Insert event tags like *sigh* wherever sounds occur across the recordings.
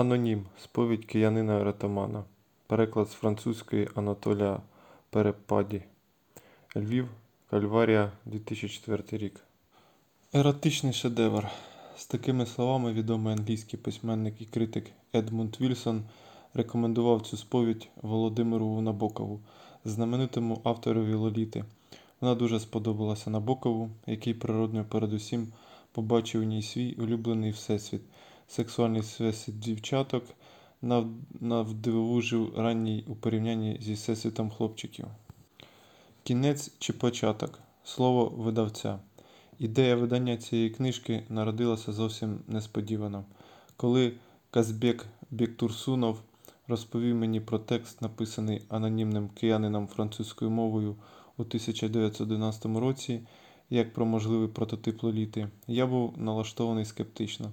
Анонім. Сповідь киянина Ретомана. Переклад з французької Анатолія Перепаді. Львів. Кальварія 2004 рік. Еротичний шедевр. З такими словами відомий англійський письменник і критик Едмунд Вільсон рекомендував цю сповідь Володимиру Набокову, знаменитому авторові Лоліти. Вона дуже сподобалася Набокову, який природньо передусім побачив у ній свій улюблений всесвіт, сексуальний всесвіт дівчаток, нав- навдивовижив ранній у порівнянні зі всесвітом хлопчиків. Кінець чи початок слово видавця. Ідея видання цієї книжки народилася зовсім несподівано. Коли Казбек Бектурсунов розповів мені про текст, написаний анонімним киянином французькою мовою у 1911 році, як про можливий прототип Лоліти, я був налаштований скептично.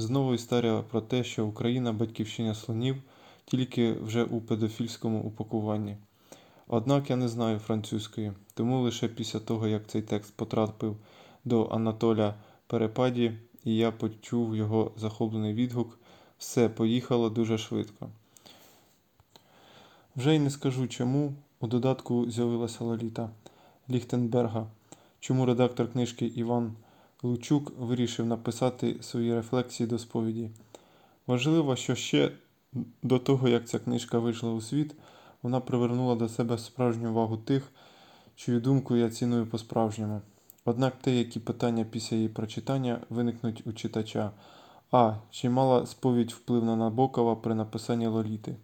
Знову історія про те, що Україна батьківщина слонів, тільки вже у педофільському упакуванні. Однак я не знаю французької, тому лише після того, як цей текст потрапив до Анатоля Перепаді, і я почув його захоплений відгук, все поїхало дуже швидко. Вже й не скажу чому. У додатку з'явилася Лоліта Ліхтенберга, чому редактор книжки Іван Лучук вирішив написати свої рефлексії до сповіді. Важливо, що ще до того, як ця книжка вийшла у світ, вона привернула до себе справжню увагу тих, чию думку я ціную по-справжньому. Однак те, які питання після її прочитання виникнуть у читача. А. Чи мала сповідь вплив на Набокова при написанні Лоліти?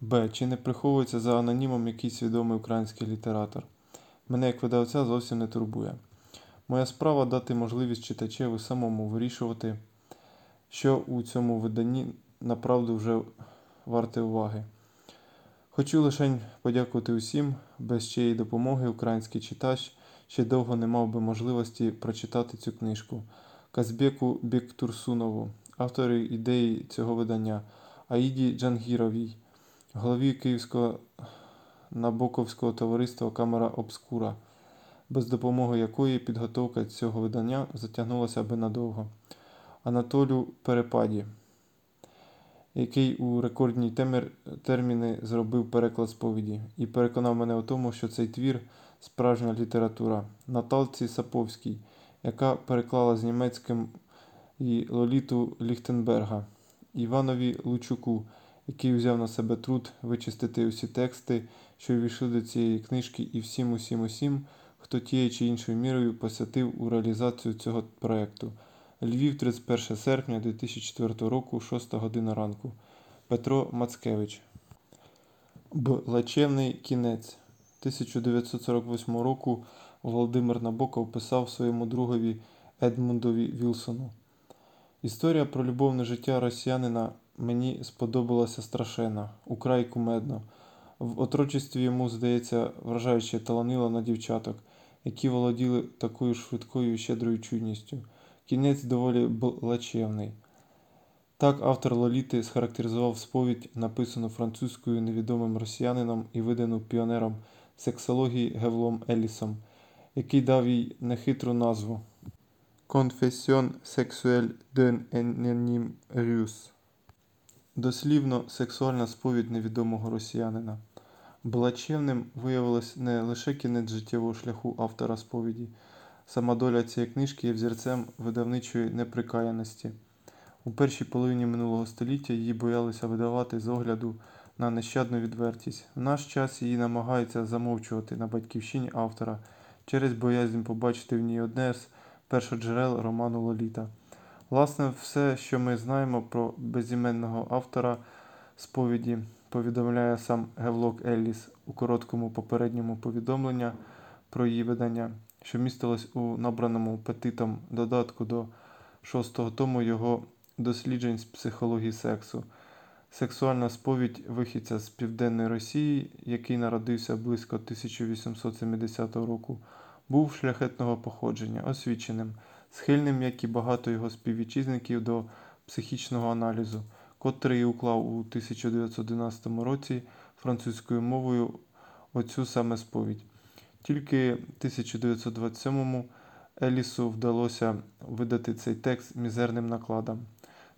Б. Чи не приховується за анонімом якийсь відомий український літератор? Мене як видавця зовсім не турбує. Моя справа дати можливість читачеві самому вирішувати, що у цьому виданні направду вже варте уваги. Хочу лише подякувати усім, без чиєї допомоги український читач ще довго не мав би можливості прочитати цю книжку. Казбеку Бектурсунову, автору ідеї цього видання, Аїді Джангіровій, голові Київського Набоковського товариства Камера Обскура, без допомоги якої підготовка цього видання затягнулася би надовго. Анатолю Перепаді, який у рекордні темер... терміни зробив переклад сповіді і переконав мене у тому, що цей твір справжня література. Наталці Саповській, яка переклала з німецьким і Лоліту Ліхтенберга, Іванові Лучуку, який взяв на себе труд вичистити усі тексти, що увійшли до цієї книжки, і всім, усім, усім, хто тією чи іншою мірою посвятив у реалізацію цього проєкту. Львів, 31 серпня 2004 року, 6 година ранку. Петро Мацкевич. Блачевний кінець. 1948 року Володимир Набоков писав своєму другові Едмундові Вілсону. Історія про любовне життя росіянина мені сподобалася страшенно, украй кумедно. В отрочестві йому, здається, вражаюче таланило на дівчаток, які володіли такою швидкою і щедрою чуйністю. Кінець доволі плачевний. Так автор Лоліти схарактеризував сповідь, написану французькою невідомим росіянином і видану піонером сексології Гевлом Елісом, який дав їй нехитру назву Confession sexuelle d'un anonyme russe. Дослівно сексуальна сповідь невідомого росіянина. Балачевним виявилось не лише кінець життєвого шляху автора сповіді. Сама доля цієї книжки є взірцем видавничої неприкаяності. У першій половині минулого століття її боялися видавати з огляду на нещадну відвертість. В наш час її намагаються замовчувати на батьківщині автора через боязнь побачити в ній одне з першоджерел роману Лоліта. Власне, все, що ми знаємо про безіменного автора сповіді, повідомляє сам Гевлок Елліс у короткому попередньому повідомленні про її видання, що містилось у набраному петитом додатку до шостого тому його досліджень з психології сексу. Сексуальна сповідь вихідця з Південної Росії, який народився близько 1870 року, був шляхетного походження, освіченим, схильним, як і багато його співвітчизників, до психічного аналізу, котрий уклав у 1911 році французькою мовою оцю саме сповідь. Тільки в 1927-му Елісу вдалося видати цей текст мізерним накладом.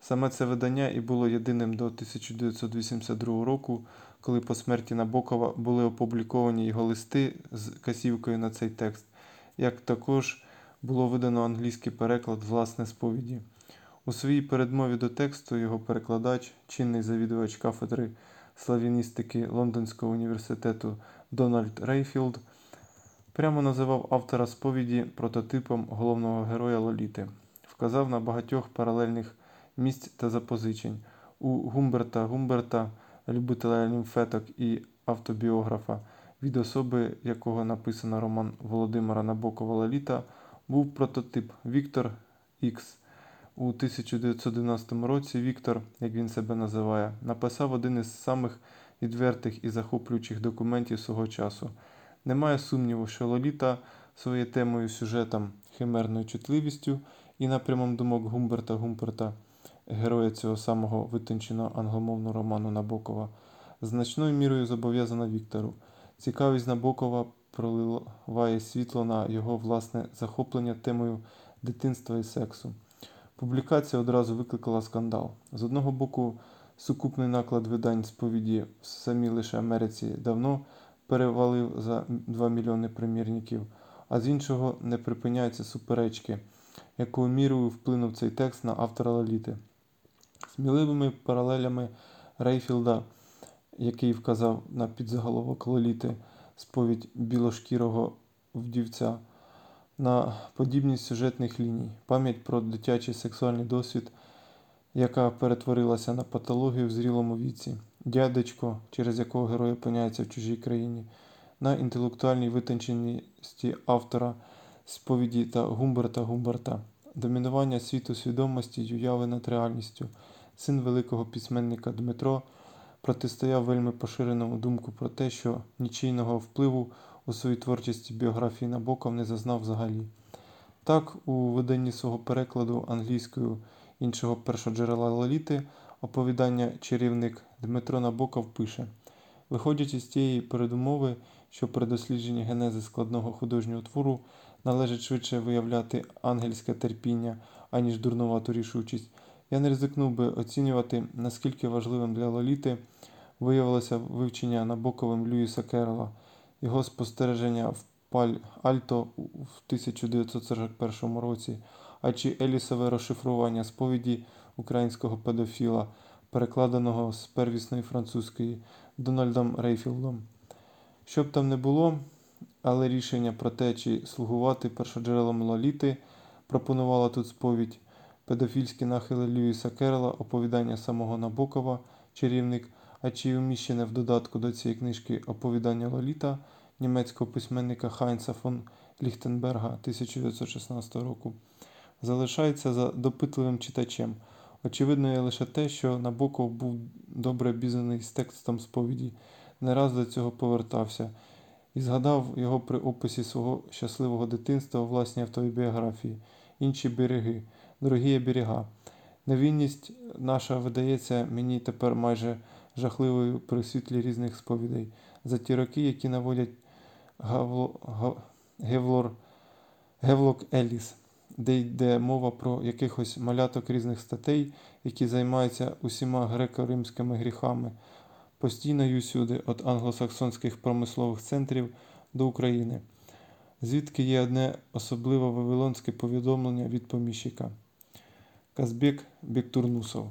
Саме це видання і було єдиним до 1982 року, коли по смерті Набокова були опубліковані його листи з касівкою на цей текст, як також було видано англійський переклад власне сповіді. У своїй передмові до тексту його перекладач, чинний завідувач кафедри славіністики Лондонського університету Дональд Рейфілд, прямо називав автора сповіді прототипом головного героя Лоліти, вказав на багатьох паралельних місць та запозичень у Гумберта Гумберта, любителя німфеток і автобіографа, від особи якого написано роман Володимира Набокова Лоліта, був прототип Віктор Ікс. У 1990 році Віктор, як він себе називає, написав один із самих відвертих і захоплюючих документів свого часу. Немає сумніву, що Лоліта своєю темою, сюжетом, химерною чутливістю і напрямом думок Гумберта Гумберта, героя цього самого витонченого англомовного роману Набокова, значною мірою зобов'язана Віктору. Цікавість Набокова проливає світло на його власне захоплення темою дитинства і сексу. Публікація одразу викликала скандал. З одного боку, сукупний наклад видань сповіді в самій лише Америці давно перевалив за 2 мільйони примірників, а з іншого не припиняються суперечки, якою мірою вплинув цей текст на автора Лоліти. Сміливими паралелями Рейфілда, який вказав на підзаголовок Лоліти сповідь білошкірого вдівця на подібність сюжетних ліній, пам'ять про дитячий сексуальний досвід, яка перетворилася на патологію в зрілому віці, дядечко, через якого герой опиняється в чужій країні, на інтелектуальній витонченості автора сповіді та Гумберта Гумберта, домінування світу свідомості й уяви над реальністю, син великого письменника Дмитро. Протистояв вельми поширеному думку про те, що нічийного впливу у своїй творчості біографії Набоков не зазнав взагалі. Так, у виданні свого перекладу англійською іншого першоджерела Лоліти оповідання чарівник Дмитро Набоков пише: виходячи з тієї передумови, що при дослідженні генези складного художнього твору належить швидше виявляти ангельське терпіння, аніж дурнувату рішучість, я не ризикнув би оцінювати, наскільки важливим для Лоліти виявилося вивчення Набоковим Льюіса Керрола – його спостереження в Паль Альто в 1941 році, а чи Елісове розшифрування сповіді українського педофіла, перекладеного з первісної французької Дональдом Рейфілдом. Що б там не було, але рішення про те, чи слугувати першоджерелом Лоліти, пропонувала тут сповідь педофільські нахили Льюіса Керрела, оповідання самого Набокова, чарівник. А чи уміщене в додатку до цієї книжки оповідання Лоліта німецького письменника Хайнца фон Ліхтенберга 1916 року, залишається за допитливим читачем. Очевидно є лише те, що Набоков був добре обізнаний з текстом сповіді, не раз до цього повертався і згадав його при описі свого щасливого дитинства у власній автобіографії, інші береги, дорогі берега. Невинність наша видається мені тепер майже жахливою при світлі різних сповідей, за ті роки, які наводять Гавло, Гевлор, Гевлок Еліс, де йде мова про якихось маляток різних статей, які займаються усіма греко-римськими гріхами, постійно й усюди, від англосаксонських промислових центрів до України, звідки є одне особливо вавилонське повідомлення від поміщика. Казбек Бектурнусов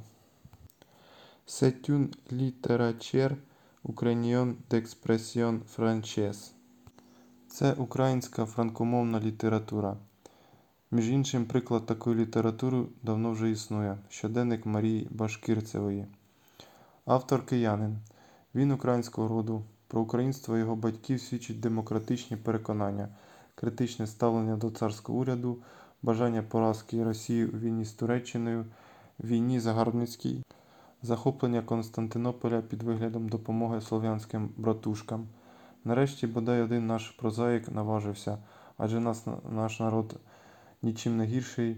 une littérature ukrainienne d'expression française. Це українська франкомовна література. Між іншим, приклад такої літератури давно вже існує щоденник Марії Башкирцевої. Автор киянин. Він українського роду. Про українство його батьків свідчить демократичні переконання, критичне ставлення до царського уряду, бажання поразки Росії у війні з Туреччиною, війні загарбницькій захоплення Константинополя під виглядом допомоги слов'янським братушкам. Нарешті бодай один наш прозаїк наважився, адже нас, наш народ нічим не гірший,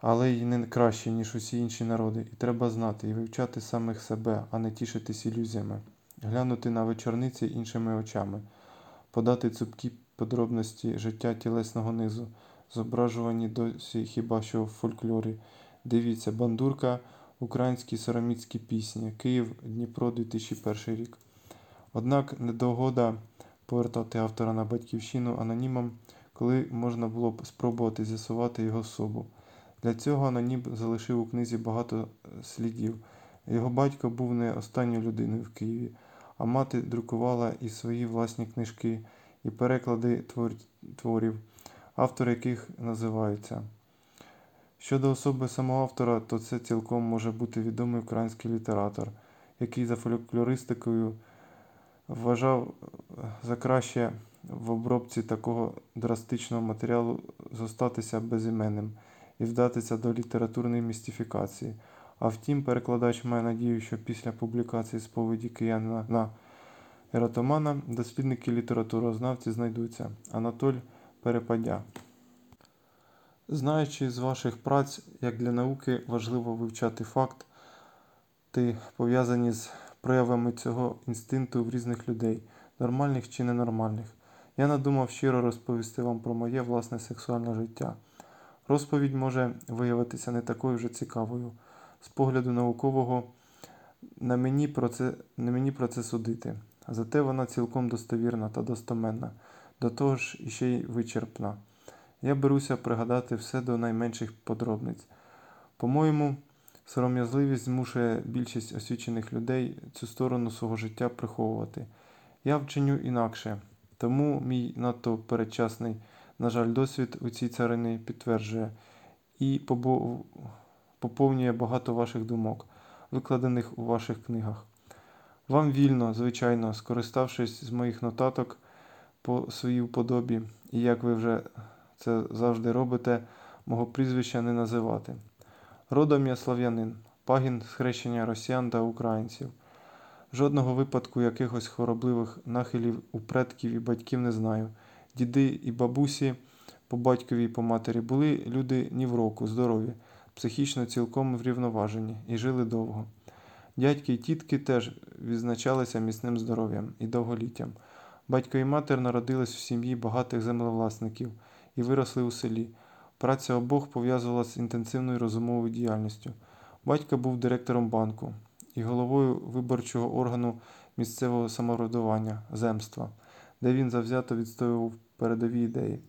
але й не кращий, ніж усі інші народи. І треба знати і вивчати самих себе, а не тішитись ілюзіями, глянути на вечорниці іншими очами, подати цупкі подробності життя тілесного низу, зображувані досі хіба що в фольклорі Дивіться, бандурка, українські сороміцькі пісні, Київ, Дніпро, 2001 рік. Однак недогода повертати автора на батьківщину анонімом, коли можна було б спробувати з'ясувати його особу. Для цього анонім залишив у книзі багато слідів. Його батько був не останньою людиною в Києві, а мати друкувала і свої власні книжки, і переклади твор- творів, автори яких називаються. Щодо особи самого автора, то це цілком може бути відомий український літератор, який за фольклористикою вважав за краще в обробці такого драстичного матеріалу зостатися безіменним і вдатися до літературної містифікації. А втім, перекладач має надію, що після публікації сповіді киянина на ератомана дослідники літературознавці знайдуться. Анатоль Перепадя. Знаючи з ваших праць, як для науки важливо вивчати факти, пов'язані з проявами цього інстинкту в різних людей, нормальних чи ненормальних, я надумав щиро розповісти вам про моє власне сексуальне життя. Розповідь може виявитися не такою вже цікавою. З погляду наукового на мені про це, не мені про це судити. Зате вона цілком достовірна та достоменна, до того ж іще й вичерпна. Я беруся пригадати все до найменших подробниць. По-моєму, сором'язливість змушує більшість освічених людей цю сторону свого життя приховувати. Я вчиню інакше, тому мій надто передчасний, на жаль, досвід у цій царині підтверджує і поповнює багато ваших думок, викладених у ваших книгах. Вам вільно, звичайно, скориставшись з моїх нотаток по своїй вподобі, і як ви вже це завжди робите, мого прізвища не називати. Родом я слав'янин, пагін схрещення росіян та українців. Жодного випадку якихось хворобливих нахилів у предків і батьків не знаю. Діди і бабусі по батькові і по матері були люди ні в року, здорові, психічно цілком врівноважені і жили довго. Дядьки і тітки теж відзначалися міцним здоров'ям і довголіттям. Батько і матір народились в сім'ї багатих землевласників і виросли у селі. Праця обох пов'язувалася з інтенсивною розумовою діяльністю. Батько був директором банку і головою виборчого органу місцевого самоврядування земства, де він завзято відстоював передові ідеї.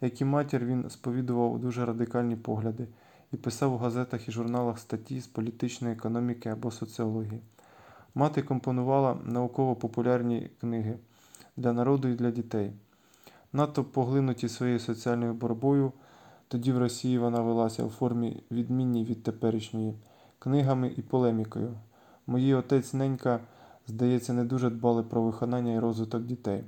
Як і матір, він сповідував дуже радикальні погляди і писав у газетах і журналах статті з політичної економіки або соціології. Мати компонувала науково-популярні книги для народу і для дітей. Надто поглинуті своєю соціальною боротьбою, тоді в Росії вона велася у формі відмінній від теперішньої, книгами і полемікою. Мої отець ненька, здається, не дуже дбали про виховання і розвиток дітей.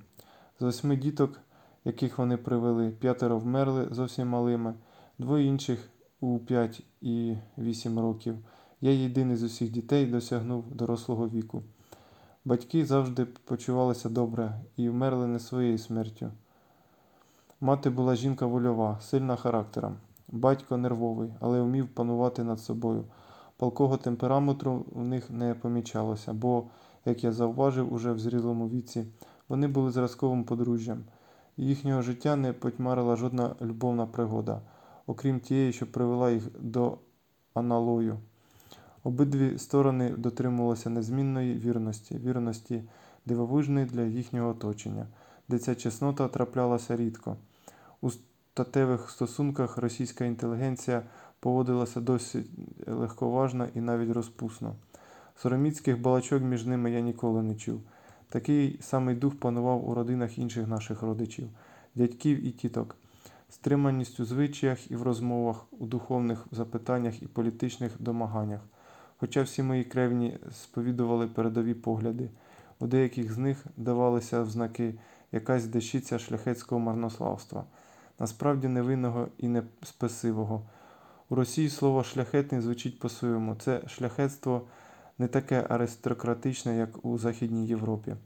З восьми діток, яких вони привели, п'ятеро вмерли зовсім малими, двоє інших у 5 і 8 років. Я єдиний з усіх дітей досягнув дорослого віку. Батьки завжди почувалися добре і вмерли не своєю смертю. Мати була жінка вольова, сильна характером. Батько нервовий, але вмів панувати над собою. Палкого темпераметру в них не помічалося, бо, як я завважив уже в зрілому віці, вони були зразковим подружжям. Їхнього життя не потьмарила жодна любовна пригода, окрім тієї, що привела їх до аналою. Обидві сторони дотримувалися незмінної вірності, вірності дивовижної для їхнього оточення, де ця чеснота траплялася рідко. У статевих стосунках російська інтелігенція поводилася досить легковажно і навіть розпусно. Сороміцьких балачок між ними я ніколи не чув. Такий самий дух панував у родинах інших наших родичів, дядьків і тіток, стриманість у звичаях і в розмовах, у духовних запитаннях і політичних домаганнях. Хоча всі мої кревні сповідували передові погляди, у деяких з них давалися взнаки якась дещиця шляхетського марнославства, насправді невинного і не спесивого. У Росії слово шляхетний звучить по-своєму. Це шляхетство не таке аристократичне, як у Західній Європі.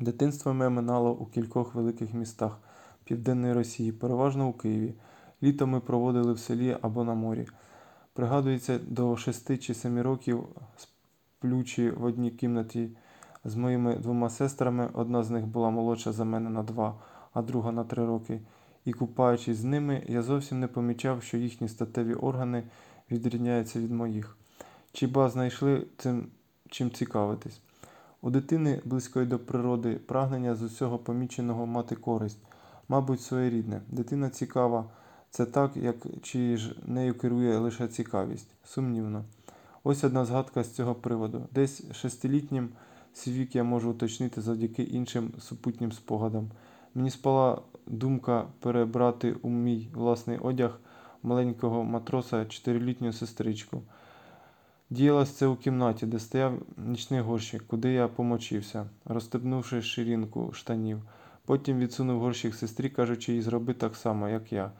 Дитинство моє минало у кількох великих містах Південної Росії, переважно у Києві. Літо ми проводили в селі або на морі. Пригадується, до шести чи семи років, сплючи в одній кімнаті з моїми двома сестрами, одна з них була молодша за мене на два, а друга на три роки, і купаючись з ними, я зовсім не помічав, що їхні статеві органи відрізняється від моїх. Чи ба знайшли цим чим цікавитись? У дитини, близької до природи, прагнення з усього поміченого мати користь, мабуть, своєрідне. Дитина цікава, це так, як чи ж нею керує лише цікавість. Сумнівно. Ось одна згадка з цього приводу. Десь шестилітнім свій вік я можу уточнити завдяки іншим супутнім спогадам. Мені спала думка перебрати у мій власний одяг маленького матроса чотирилітню сестричку. Діялось це у кімнаті, де стояв нічний горщик, куди я помочився, розстебнувши ширинку штанів. Потім відсунув горщик сестрі, кажучи їй зроби так само, як я.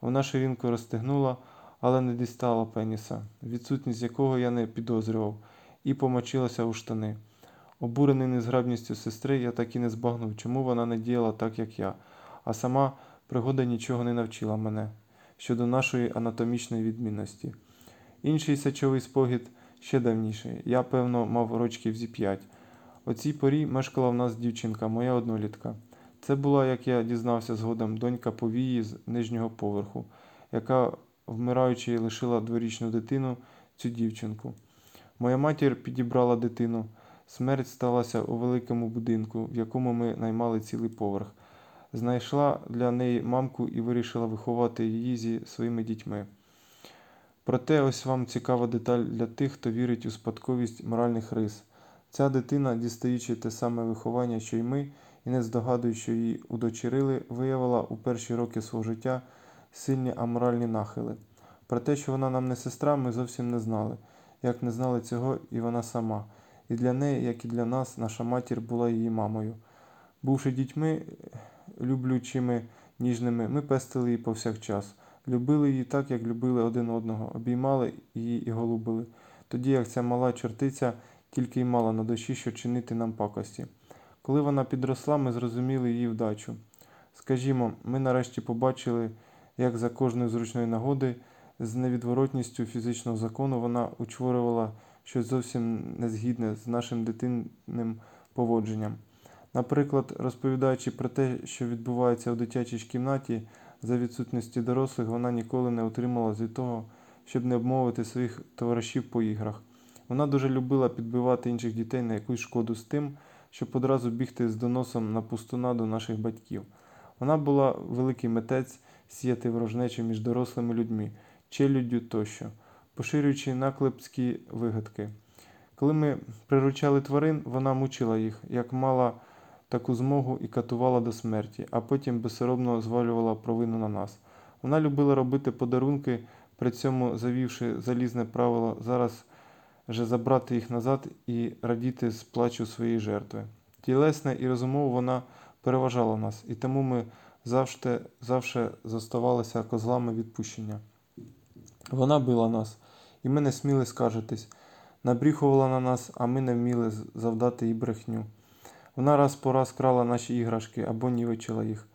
Вона ширинку розстегнула, але не дістала пеніса, відсутність якого я не підозрював, і помочилася у штани. Обурений незграбністю сестри, я так і не збагнув, чому вона не діяла так, як я, а сама пригода нічого не навчила мене щодо нашої анатомічної відмінності. Інший сечовий спогід ще давніший. Я, певно, мав рочків зі п'ять. О цій порі мешкала в нас дівчинка, моя однолітка. Це була, як я дізнався згодом, донька повії з нижнього поверху, яка, вмираючи, лишила дворічну дитину цю дівчинку. Моя матір підібрала дитину. Смерть сталася у великому будинку, в якому ми наймали цілий поверх. Знайшла для неї мамку і вирішила виховати її зі своїми дітьми. Проте ось вам цікава деталь для тих, хто вірить у спадковість моральних рис. Ця дитина, дістаючи те саме виховання, що й ми, і не здогадуючи, що її удочерили, виявила у перші роки свого життя сильні аморальні нахили. Про те, що вона нам не сестра, ми зовсім не знали, як не знали цього і вона сама. І для неї, як і для нас, наша матір була її мамою. Бувши дітьми, люблючими, ніжними, ми пестили її повсякчас. Любили її так, як любили один одного, обіймали її і голубили, тоді як ця мала чортиця тільки й мала на душі, що чинити нам пакості. Коли вона підросла, ми зрозуміли її вдачу. Скажімо, ми нарешті побачили, як за кожної зручної нагоди, з невідворотністю фізичного закону вона учворювала щось зовсім незгідне з нашим дитинним поводженням. Наприклад, розповідаючи про те, що відбувається у дитячій кімнаті, за відсутності дорослих, вона ніколи не отрималась від того, щоб не обмовити своїх товаришів по іграх. Вона дуже любила підбивати інших дітей на якусь шкоду з тим, щоб одразу бігти з доносом на пустуна до наших батьків. Вона була великий митець сіяти ворожнечу між дорослими людьми, челюддю тощо, поширюючи наклепські вигадки. Коли ми приручали тварин, вона мучила їх, як мала таку змогу і катувала до смерті, а потім безсоромно звалювала провину на нас. Вона любила робити подарунки, при цьому завівши залізне правило зараз же забрати їх назад і радіти з плачу своєї жертви. Тілесне і розумово вона переважала нас, і тому ми завжди, завжди зоставалися козлами відпущення. Вона била нас, і ми не сміли скаржитись, набріхувала на нас, а ми не вміли завдати їй брехню. Вона раз по раз крала наші іграшки або нівечила їх.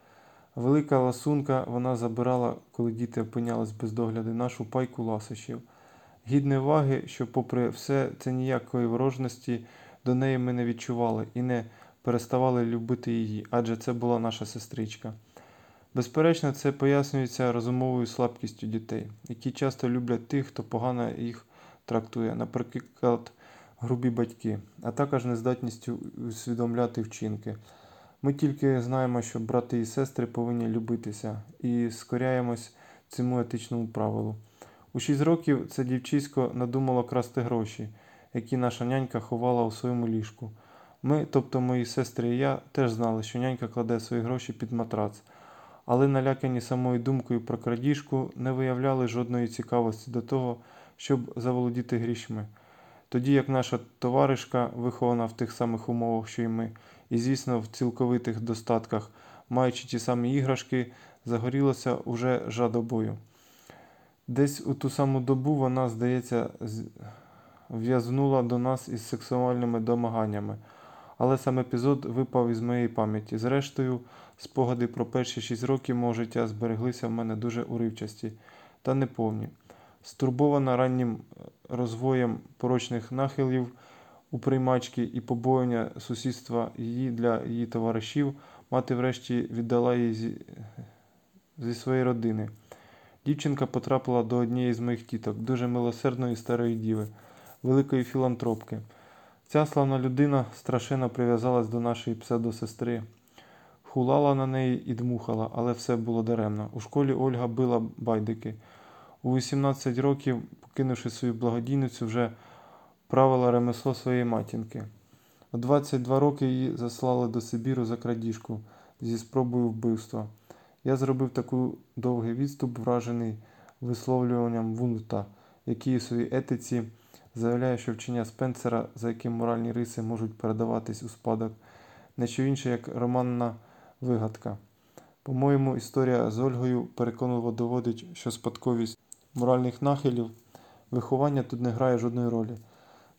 Велика ласунка вона забирала, коли діти опинялись без догляду, нашу пайку ласощів. Гідної уваги, що, попри все, це ніякої ворожності до неї ми не відчували і не переставали любити її, адже це була наша сестричка. Безперечно, це пояснюється розумовою слабкістю дітей, які часто люблять тих, хто погано їх трактує, наприклад, грубі батьки, а також нездатністю усвідомляти вчинки. Ми тільки знаємо, що брати і сестри повинні любитися і скоряємось цьому етичному правилу. У шість років це дівчисько надумало красти гроші, які наша нянька ховала у своєму ліжку. Ми, тобто мої сестри і я, теж знали, що нянька кладе свої гроші під матрац, але налякані самою думкою про крадіжку не виявляли жодної цікавості до того, щоб заволодіти грішми. Тоді як наша товаришка, вихована в тих самих умовах, що й ми, і, звісно, в цілковитих достатках, маючи ті самі іграшки, загорілася уже жадобою. Десь у ту саму добу вона, здається, в'язнула до нас із сексуальними домаганнями, але сам епізод випав із моєї пам'яті. Зрештою, спогади про перші шість років мого життя збереглися в мене дуже уривчасті та неповні. Стурбована раннім розвоєм порочних нахилів у приймачки і побоювання сусідства її для її товаришів, мати врешті віддала її зі, зі своєї родини. Дівчинка потрапила до однієї з моїх тіток, дуже милосердної старої діви, великої філантропки. Ця славна людина страшенно прив'язалась до нашої псевдосестри. Хулала на неї і дмухала, але все було даремно. У школі Ольга била байдики. У 18 років, покинувши свою благодійницю, вже правила ремесло своєї матінки. У 22 роки її заслали до Сибіру за крадіжку зі спробою вбивства. Я зробив таку довгий відступ, вражений висловлюванням Вунта, який у своїй етиці заявляє, що вчення Спенсера, за яким моральні риси можуть передаватись у спадок, не що інше, як романна вигадка. По-моєму, історія з Ольгою переконливо доводить, що спадковість моральних нахилів виховання тут не грає жодної ролі.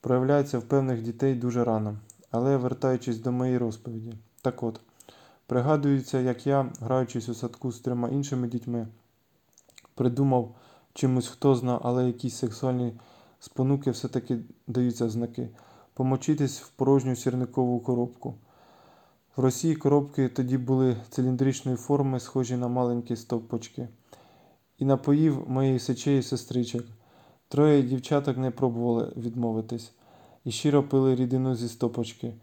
Проявляється в певних дітей дуже рано. Але вертаючись до моєї розповіді, так от, пригадується, як я, граючись у садку з трьома іншими дітьми, придумав чимось хто зна, але якісь сексуальні спонуки все-таки даються знаки, помочитись в порожню сірникову коробку. В Росії коробки тоді були циліндричної форми, схожі на маленькі стовпочки, і напоїв моєї сечеї сестричок. Троє дівчаток не пробували відмовитись і щиро пили рідину зі стопочки.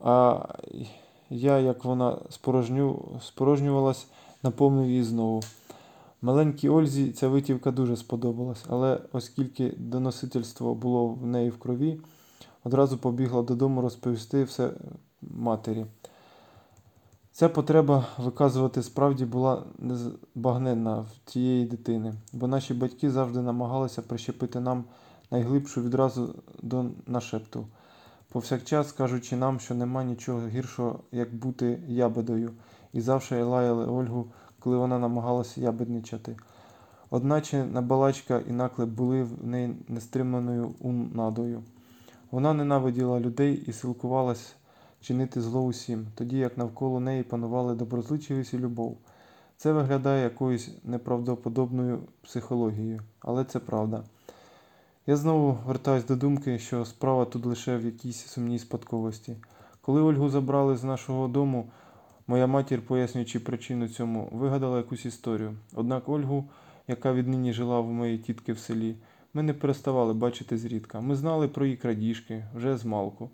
А я, як вона спорожню... спорожнювалась, наповнив її знову. Маленькій Ользі ця витівка дуже сподобалась, але оскільки доносительство було в неї в крові, одразу побігла додому розповісти все матері. Ця потреба виказувати справді була незбагненна в тієї дитини, бо наші батьки завжди намагалися прищепити нам найглибшу відразу до нашепту, повсякчас кажучи нам, що нема нічого гіршого, як бути ябедою, і завжди лаяли Ольгу, коли вона намагалася ябедничати. Одначе набалачка і наклеп були в неї нестриманою унадою. Вона ненавиділа людей і силкувалась чинити зло усім, тоді як навколо неї панували доброзичливість і любов. Це виглядає якоюсь неправдоподобною психологією, але це правда. Я знову вертаюсь до думки, що справа тут лише в якійсь сумній спадковості. Коли Ольгу забрали з нашого дому, моя матір, пояснюючи причину цьому, вигадала якусь історію. Однак Ольгу, яка віднині жила в моїй тітки в селі, ми не переставали бачити зрідка. Ми знали про її крадіжки вже з малку,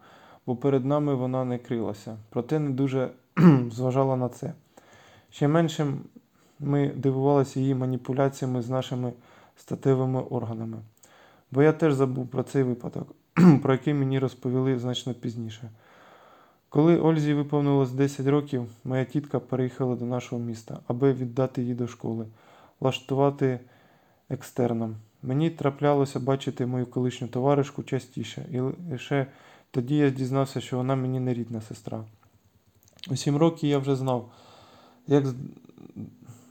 бо перед нами вона не крилася, проте не дуже *clears throat* зважала на це. Ще меншим ми дивувалися її маніпуляціями з нашими статевими органами. Бо я теж забув про цей випадок, *clears throat* про який мені розповіли значно пізніше. Коли Ользі виповнилось 10 років, моя тітка переїхала до нашого міста, аби віддати її до школи, влаштувати екстерном. Мені траплялося бачити мою колишню товаришку частіше, і лише тоді я дізнався, що вона мені не рідна сестра. У сім років я вже знав, як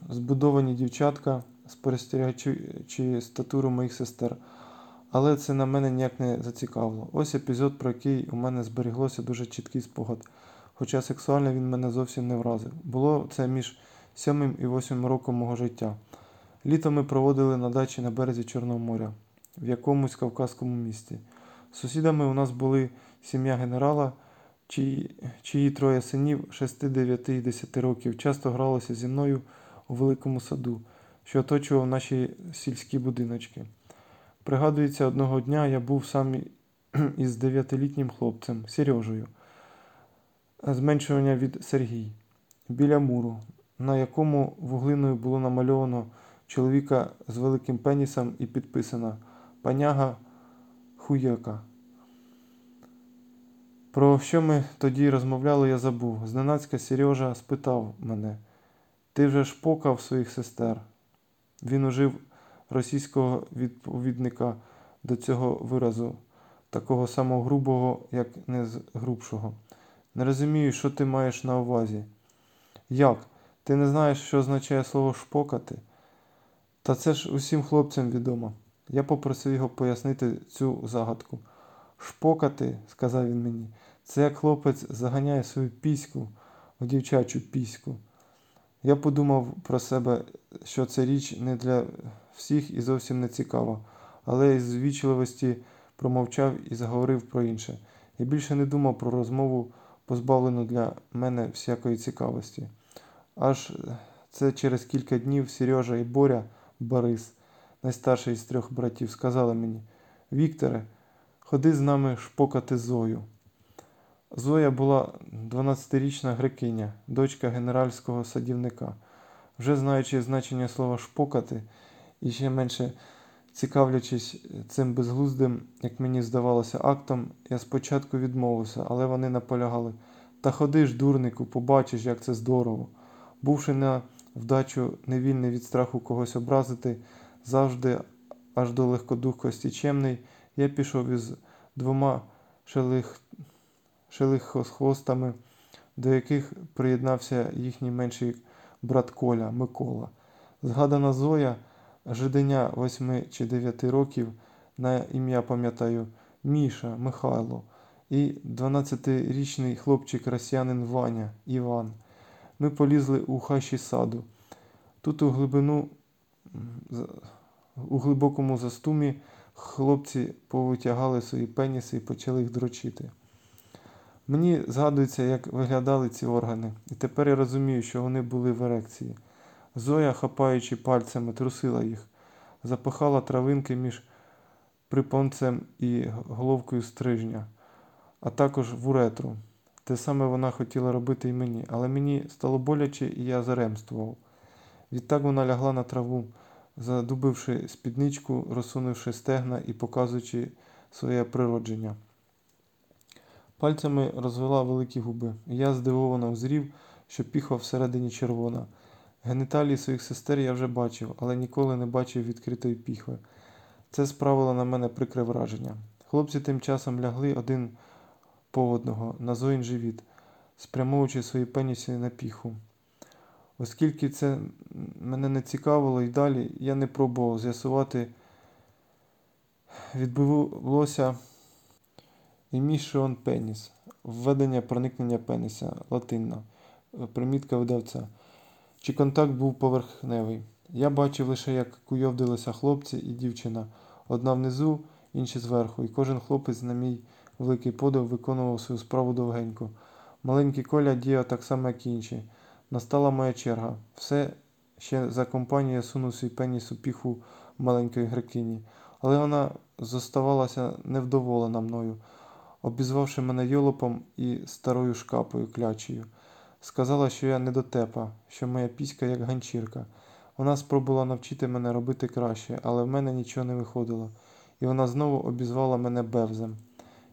збудовані дівчатка, спостерігаючи статуру моїх сестер але це на мене ніяк не зацікавило. Ось епізод, про який у мене зберіглося дуже чіткий спогад, хоча сексуально він мене зовсім не вразив. Було це між сьомим і восьмим роком мого життя. Літо ми проводили на дачі на березі Чорного моря, в якомусь кавказькому місті. Сусідами у нас були сім'я генерала, чиї, чиї троє синів 6, 9 і 10 років часто гралися зі мною у великому саду, що оточував наші сільські будиночки. Пригадується, одного дня я був сам *clears throat* із дев'ятилітнім хлопцем Сережею, зменшування від Сергій, біля муру, на якому вуглиною було намальовано чоловіка з великим пенісом і підписано Паняга Хуєка. Про що ми тоді розмовляли, я забув. Зненацька Сережа спитав мене: Ти вже шпокав своїх сестер? Він ужив російського відповідника до цього виразу, такого самого грубого, як не з грубшого. Не розумію, що ти маєш на увазі. Як? Ти не знаєш, що означає слово шпокати? Та це ж усім хлопцям відомо. Я попросив його пояснити цю загадку. Шпокати, сказав він мені, це як хлопець заганяє свою піську у дівчачу піську. Я подумав про себе, що це річ не для всіх і зовсім не цікава, але із вічливості промовчав і заговорив про інше. Я більше не думав про розмову, позбавлену для мене всякої цікавості. Аж це через кілька днів Сережа і Боря, Борис, найстарший із трьох братів, сказали мені: Вікторе, ходи з нами шпокати Зою. Зоя була 12-річна грекиня, дочка генеральського садівника. Вже знаючи значення слова шпокати і ще менше цікавлячись цим безглуздим, як мені здавалося, актом, я спочатку відмовився, але вони наполягали. Та ходи ж, дурнику, побачиш, як це здорово. Бувши на вдачу невільний від страху когось образити, завжди аж до легкодухкості чемний, я пішов із двома шелих... шелихохвостами, до яких приєднався їхній менший брат Коля Микола. Згадана Зоя, жиденя восьми чи дев'яти років, на ім'я пам'ятаю, Міша, Михайло, і 12-річний хлопчик росіянин Ваня Іван. Ми полізли у хащі саду. Тут у глибину, у глибокому застумі хлопці повитягали свої пеніси і почали їх дрочити. Мені згадується, як виглядали ці органи, і тепер я розумію, що вони були в ерекції. Зоя, хапаючи пальцями, трусила їх, запихала травинки між припонцем і головкою стрижня, а також в уретру. Те саме вона хотіла робити і мені, але мені стало боляче, і я заремствував. Відтак вона лягла на траву, задубивши спідничку, розсунувши стегна і показуючи своє природження. Пальцями розвела великі губи, і я здивовано узрів, що піхва всередині червона. Геніталії своїх сестер я вже бачив, але ніколи не бачив відкритої піхви. Це справило на мене прикре враження. Хлопці тим часом лягли один по одного на зоїн живіт, спрямовуючи свої пенісі на піху. Оскільки це мене не цікавило і далі, я не пробував з'ясувати, відбулося емішіон пеніс, введення проникнення пеніса, латинна, примітка видавця. Чи контакт був поверхневий. Я бачив лише, як куйовдилися хлопці і дівчина, одна внизу, інші зверху, і кожен хлопець, на мій великий подив, виконував свою справу довгенько. Маленький коля діяв так само, як інші. Настала моя черга. Все ще за компанію я сунув свій пеніс у піху маленької грекині, але вона зоставалася невдоволена мною, обізвавши мене йолопом і старою шкапою клячею. Сказала, що я недотепа, що моя піська як ганчірка. Вона спробувала навчити мене робити краще, але в мене нічого не виходило, і вона знову обізвала мене бевзем.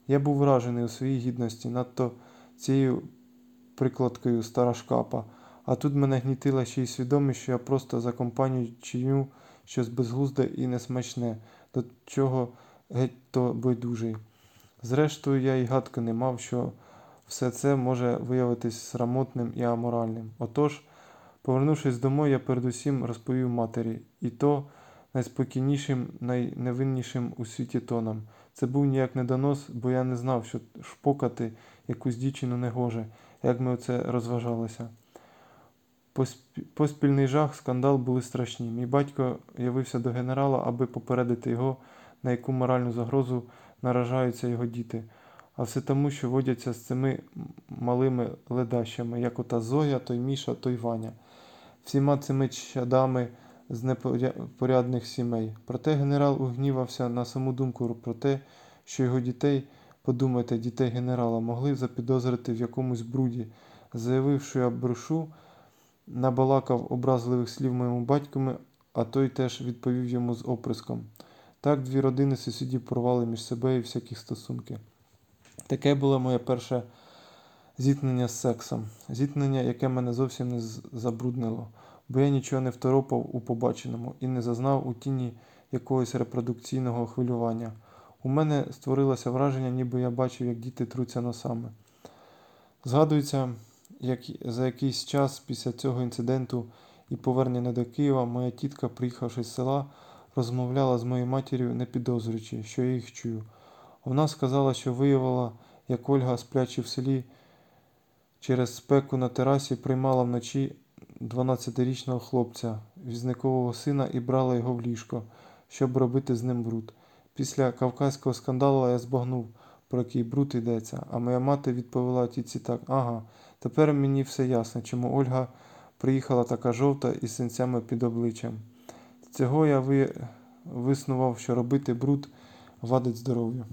Я був вражений у своїй гідності, надто цією прикладкою стара шкапа, а тут мене гнітила ще й свідомість, що я просто за компанію чию щось безглузде і несмачне, до чого геть то байдужий. Зрештою, я й гадки не мав, що все це може виявитись срамотним і аморальним. Отож, повернувшись домой, я передусім розповів матері, і то найспокійнішим, найневиннішим у світі тоном. Це був ніяк не донос, бо я не знав, що шпокати якусь дівчину не гоже, як ми оце розважалися. Поспільний жах, скандал були страшні. Мій батько явився до генерала, аби попередити його, на яку моральну загрозу наражаються його діти а все тому, що водяться з цими малими ледащами, як ота Зоя, той Міша, той Ваня, всіма цими чадами з непорядних сімей. Проте генерал угнівався на саму думку про те, що його дітей, подумайте, дітей генерала, могли запідозрити в якомусь бруді, заявив, що я брошу, набалакав образливих слів моєму батькові, а той теж відповів йому з оприском. Так дві родини сусідів порвали між собою всякі стосунки. Таке було моє перше зіткнення з сексом. Зіткнення, яке мене зовсім не забруднило, бо я нічого не второпав у побаченому і не зазнав у тіні якогось репродукційного хвилювання. У мене створилося враження, ніби я бачив, як діти труться носами. Згадується, як за якийсь час після цього інциденту і повернення до Києва моя тітка, приїхавши з села, розмовляла з моєю матір'ю, не підозрюючи, що я їх чую. Вона сказала, що виявила, як Ольга, сплячи в селі через спеку на терасі, приймала вночі 12-річного хлопця, візникового сина, і брала його в ліжко, щоб робити з ним бруд. Після кавказького скандалу я збагнув, про який бруд йдеться, а моя мати відповіла тітці так: ага, тепер мені все ясно, чому Ольга приїхала така жовта із синцями під обличчям. цього я ви... виснував, що робити бруд вадить здоров'ю.